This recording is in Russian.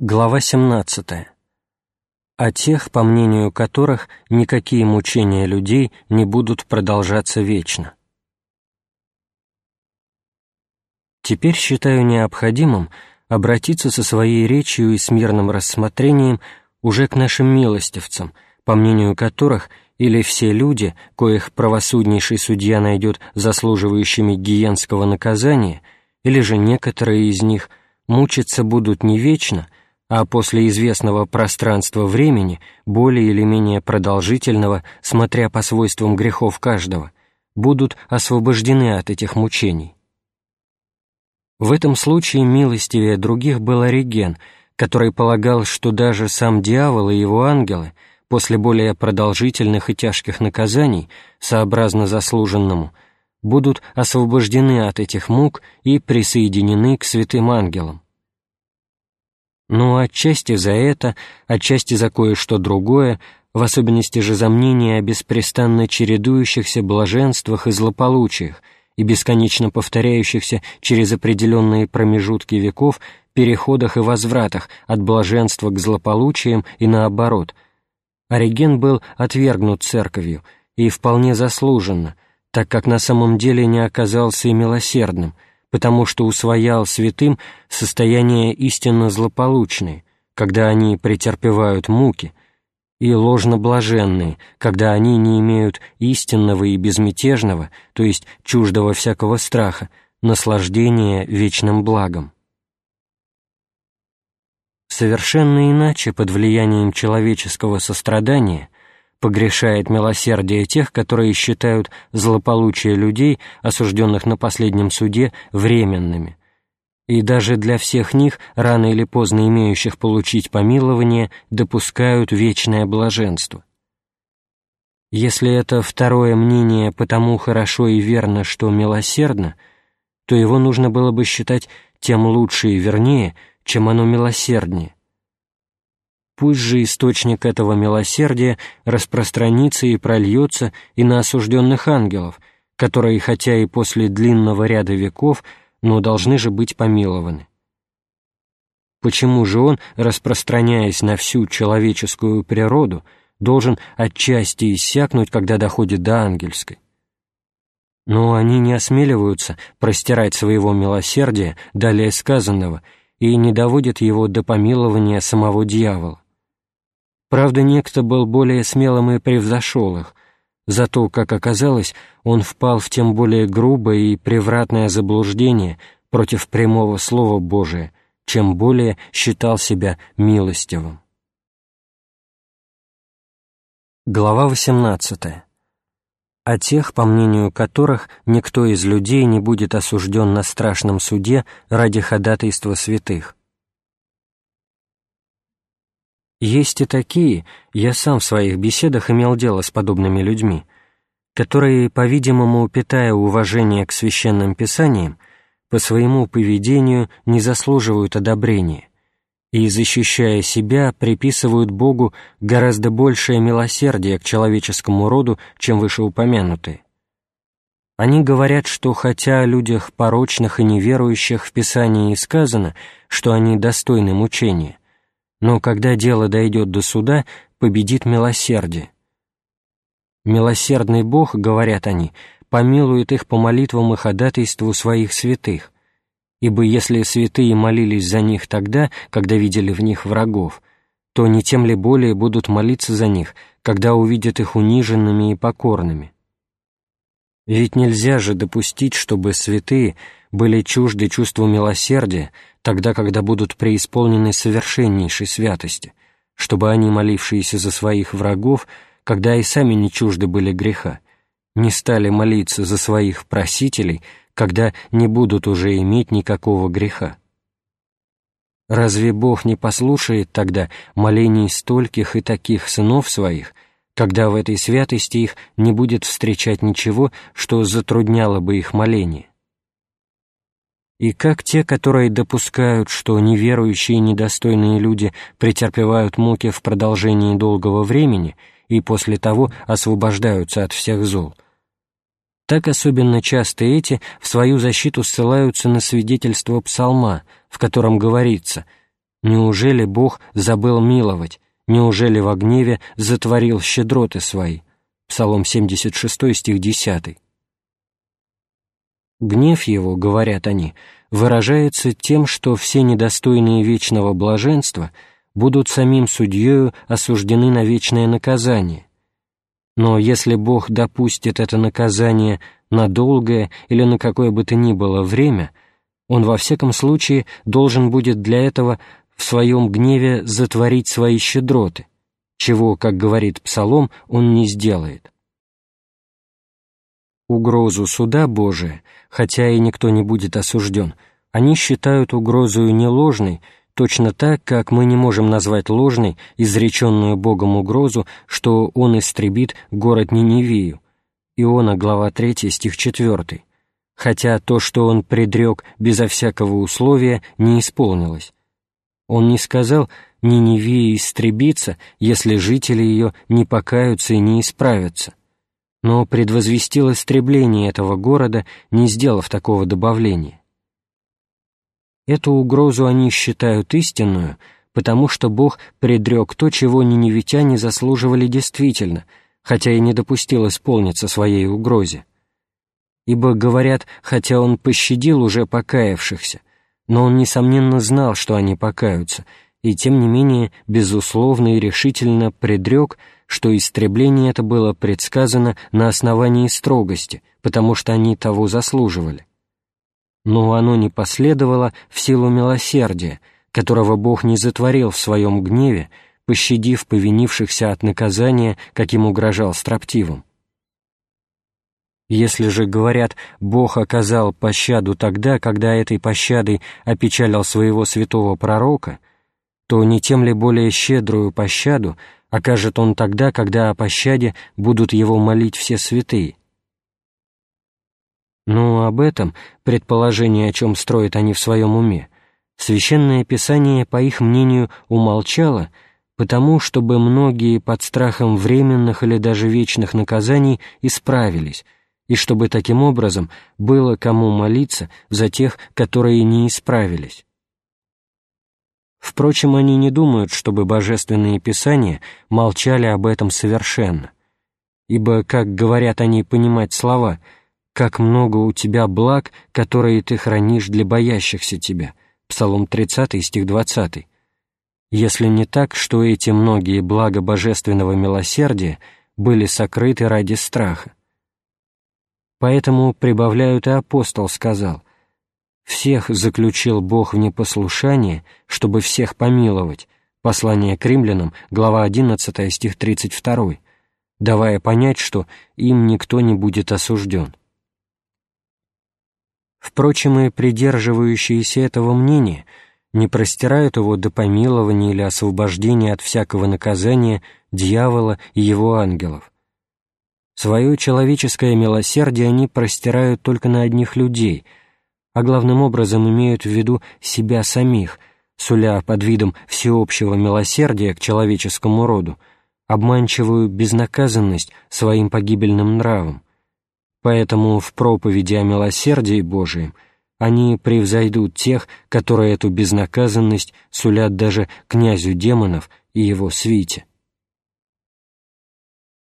Глава 17. О тех, по мнению которых никакие мучения людей не будут продолжаться вечно. Теперь считаю необходимым обратиться со своей речью и с мирным рассмотрением уже к нашим милостивцам, по мнению которых или все люди, коих правосуднейший судья найдет заслуживающими гиенского наказания, или же некоторые из них мучиться будут не вечно — а после известного пространства времени, более или менее продолжительного, смотря по свойствам грехов каждого, будут освобождены от этих мучений. В этом случае милостивее других был Ориген, который полагал, что даже сам дьявол и его ангелы после более продолжительных и тяжких наказаний, сообразно заслуженному, будут освобождены от этих мук и присоединены к святым ангелам. Но отчасти за это, отчасти за кое-что другое, в особенности же за мнение о беспрестанно чередующихся блаженствах и злополучиях и бесконечно повторяющихся через определенные промежутки веков переходах и возвратах от блаженства к злополучиям и наоборот. Ориген был отвергнут церковью, и вполне заслуженно, так как на самом деле не оказался и милосердным – потому что усвоял святым состояние истинно злополучные, когда они претерпевают муки, и ложноблаженные, когда они не имеют истинного и безмятежного, то есть чуждого всякого страха, наслаждения вечным благом. Совершенно иначе под влиянием человеческого сострадания погрешает милосердие тех, которые считают злополучие людей, осужденных на последнем суде, временными. И даже для всех них, рано или поздно имеющих получить помилование, допускают вечное блаженство. Если это второе мнение потому хорошо и верно, что милосердно, то его нужно было бы считать тем лучше и вернее, чем оно милосерднее, Пусть же источник этого милосердия распространится и прольется и на осужденных ангелов, которые, хотя и после длинного ряда веков, но должны же быть помилованы. Почему же он, распространяясь на всю человеческую природу, должен отчасти иссякнуть, когда доходит до ангельской? Но они не осмеливаются простирать своего милосердия далее сказанного и не доводят его до помилования самого дьявола. Правда, некто был более смелым и превзошел их, зато, как оказалось, он впал в тем более грубое и превратное заблуждение против прямого Слова Божия, чем более считал себя милостивым. Глава 18. О тех, по мнению которых никто из людей не будет осужден на страшном суде ради ходатайства святых. Есть и такие, я сам в своих беседах имел дело с подобными людьми, которые, по-видимому, питая уважение к священным писаниям, по своему поведению не заслуживают одобрения и, защищая себя, приписывают Богу гораздо большее милосердие к человеческому роду, чем вышеупомянутые. Они говорят, что хотя о людях порочных и неверующих в Писании и сказано, что они достойны мучения, но когда дело дойдет до суда, победит милосердие. Милосердный Бог, говорят они, помилует их по молитвам и ходатайству своих святых, ибо если святые молились за них тогда, когда видели в них врагов, то не тем ли более будут молиться за них, когда увидят их униженными и покорными. Ведь нельзя же допустить, чтобы святые были чужды чувству милосердия, тогда, когда будут преисполнены совершеннейшей святости, чтобы они, молившиеся за своих врагов, когда и сами не чужды были греха, не стали молиться за своих просителей, когда не будут уже иметь никакого греха. Разве Бог не послушает тогда молений стольких и таких сынов своих, когда в этой святости их не будет встречать ничего, что затрудняло бы их моление? И как те, которые допускают, что неверующие и недостойные люди претерпевают муки в продолжении долгого времени и после того освобождаются от всех зол, так особенно часто эти в свою защиту ссылаются на свидетельство псалма, в котором говорится Неужели Бог забыл миловать? Неужели во гневе затворил щедроты свои? Псалом 76, стих 10. Гнев его, говорят они, выражается тем, что все недостойные вечного блаженства будут самим судьею осуждены на вечное наказание. Но если Бог допустит это наказание на долгое или на какое бы то ни было время, Он во всяком случае должен будет для этого в своем гневе затворить свои щедроты, чего, как говорит Псалом, Он не сделает угрозу суда Божия, хотя и никто не будет осужден, они считают угрозою не ложной, точно так, как мы не можем назвать ложной изреченную Богом угрозу, что Он истребит город Ниневию. Иона, глава 3, стих 4. Хотя то, что Он предрек безо всякого условия, не исполнилось. Он не сказал «Ниневия истребится, если жители ее не покаются и не исправятся» но предвозвестил истребление этого города, не сделав такого добавления. Эту угрозу они считают истинную, потому что Бог предрек то, чего ниневитяне заслуживали действительно, хотя и не допустил исполниться своей угрозе. Ибо, говорят, хотя Он пощадил уже покаявшихся, но Он, несомненно, знал, что они покаются, и, тем не менее, безусловно и решительно предрек, что истребление это было предсказано на основании строгости, потому что они того заслуживали. Но оно не последовало в силу милосердия, которого Бог не затворил в своем гневе, пощадив повинившихся от наказания, каким угрожал строптивым. Если же, говорят, Бог оказал пощаду тогда, когда этой пощадой опечалил своего святого пророка, то не тем ли более щедрую пощаду окажет он тогда, когда о пощаде будут его молить все святые. Но об этом, предположение, о чем строят они в своем уме, Священное Писание, по их мнению, умолчало, потому чтобы многие под страхом временных или даже вечных наказаний исправились, и чтобы таким образом было кому молиться за тех, которые не исправились. Впрочем, они не думают, чтобы божественные писания молчали об этом совершенно. Ибо, как говорят они понимать слова, «Как много у тебя благ, которые ты хранишь для боящихся тебя» Псалом 30, стих 20. Если не так, что эти многие блага божественного милосердия были сокрыты ради страха. Поэтому прибавляют и апостол сказал, всех заключил Бог в непослушание, чтобы всех помиловать. Послание к римлянам, глава 11, стих 32, давая понять, что им никто не будет осужден. Впрочем, и придерживающиеся этого мнения не простирают его до помилования или освобождения от всякого наказания дьявола и его ангелов. Свое человеческое милосердие они простирают только на одних людей — а главным образом имеют в виду себя самих, суля под видом всеобщего милосердия к человеческому роду, обманчивую безнаказанность своим погибельным нравом. Поэтому в проповеди о милосердии Божием они превзойдут тех, которые эту безнаказанность сулят даже князю демонов и его свите.